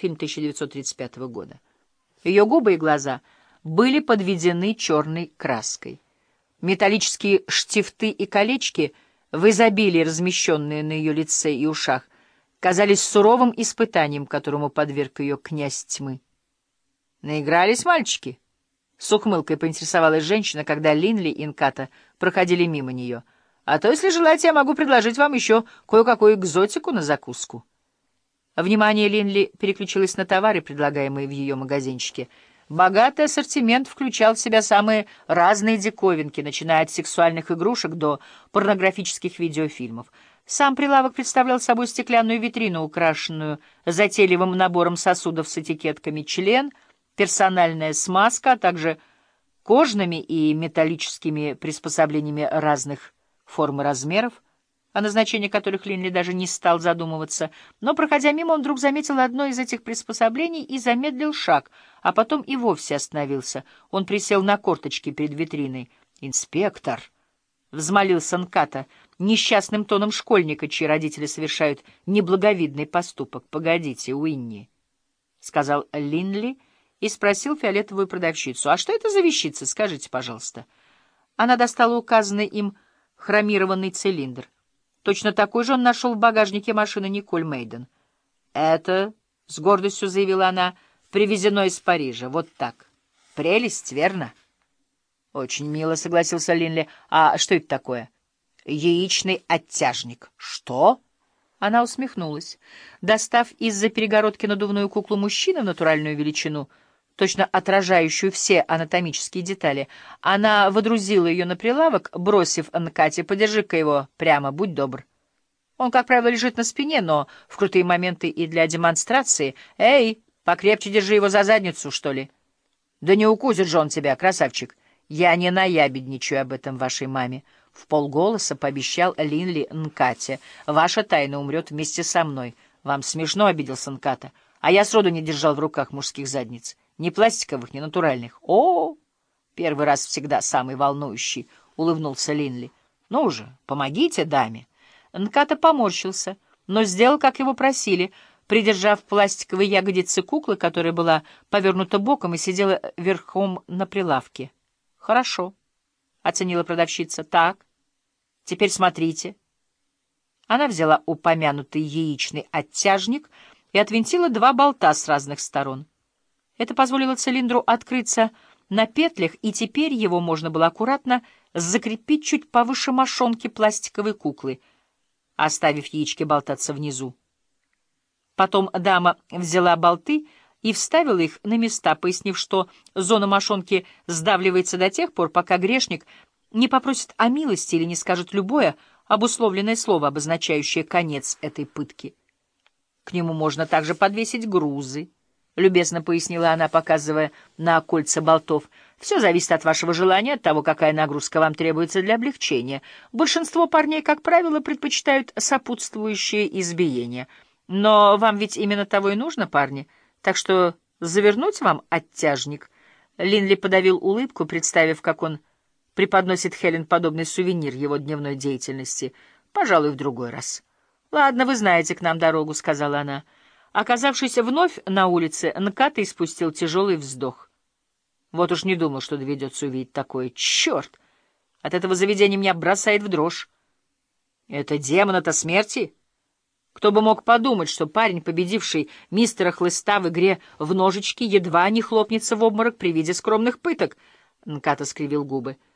фильм 1935 года. Ее губы и глаза были подведены черной краской. Металлические штифты и колечки, в изобилии размещенные на ее лице и ушах, казались суровым испытанием, которому подверг ее князь тьмы. «Наигрались мальчики?» С ухмылкой поинтересовалась женщина, когда Линли и Инката проходили мимо нее. «А то, если желаете, я могу предложить вам еще кое-какую экзотику на закуску». Внимание Линли переключилось на товары, предлагаемые в ее магазинчике. Богатый ассортимент включал в себя самые разные диковинки, начиная от сексуальных игрушек до порнографических видеофильмов. Сам прилавок представлял собой стеклянную витрину, украшенную затейливым набором сосудов с этикетками «член», персональная смазка, а также кожными и металлическими приспособлениями разных форм и размеров, о назначении которых Линли даже не стал задумываться, но, проходя мимо, он вдруг заметил одно из этих приспособлений и замедлил шаг, а потом и вовсе остановился. Он присел на корточки перед витриной. «Инспектор!» — взмолился Нката, несчастным тоном школьника, чьи родители совершают неблаговидный поступок. «Погодите, Уинни», — сказал Линли, — и спросил фиолетовую продавщицу, «А что это за вещица, скажите, пожалуйста?» Она достала указанный им хромированный цилиндр. Точно такой же он нашел в багажнике машины Николь Мейден. «Это, — с гордостью заявила она, — привезено из Парижа. Вот так. Прелесть, верно?» «Очень мило», — согласился Линли. «А что это такое?» «Яичный оттяжник». «Что?» Она усмехнулась. Достав из-за перегородки надувную куклу мужчины в натуральную величину — точно отражающую все анатомические детали. Она водрузила ее на прилавок, бросив Нкате, подержи-ка его прямо, будь добр. Он, как правило, лежит на спине, но в крутые моменты и для демонстрации... Эй, покрепче держи его за задницу, что ли. Да не укусит же он тебя, красавчик. Я не наябедничаю об этом вашей маме. В полголоса пообещал Линли Нкате. Ваша тайна умрет вместе со мной. Вам смешно, обиделся Нката. А я сроду не держал в руках мужских задниц. Ни пластиковых, ни натуральных. О, первый раз всегда самый волнующий, — улыбнулся Линли. Ну уже, помогите даме. Нката поморщился, но сделал, как его просили, придержав пластиковые ягодицы куклы, которая была повернута боком и сидела верхом на прилавке. — Хорошо, — оценила продавщица. — Так, теперь смотрите. Она взяла упомянутый яичный оттяжник и отвинтила два болта с разных сторон. Это позволило цилиндру открыться на петлях, и теперь его можно было аккуратно закрепить чуть повыше мошонки пластиковой куклы, оставив яички болтаться внизу. Потом дама взяла болты и вставила их на места, пояснив, что зона мошонки сдавливается до тех пор, пока грешник не попросит о милости или не скажет любое обусловленное слово, обозначающее конец этой пытки. К нему можно также подвесить грузы, — любезно пояснила она, показывая на кольца болтов. «Все зависит от вашего желания, от того, какая нагрузка вам требуется для облегчения. Большинство парней, как правило, предпочитают сопутствующее избиение. Но вам ведь именно того и нужно, парни. Так что завернуть вам оттяжник?» Линли подавил улыбку, представив, как он преподносит Хелен подобный сувенир его дневной деятельности. «Пожалуй, в другой раз». «Ладно, вы знаете к нам дорогу», — сказала она. Оказавшись вновь на улице, Нката испустил тяжелый вздох. Вот уж не думал, что доведется увидеть такое. Черт! От этого заведения меня бросает в дрожь. Это демон-то смерти? Кто бы мог подумать, что парень, победивший мистера Хлыста в игре в ножички, едва не хлопнется в обморок при виде скромных пыток? Нката скривил губы.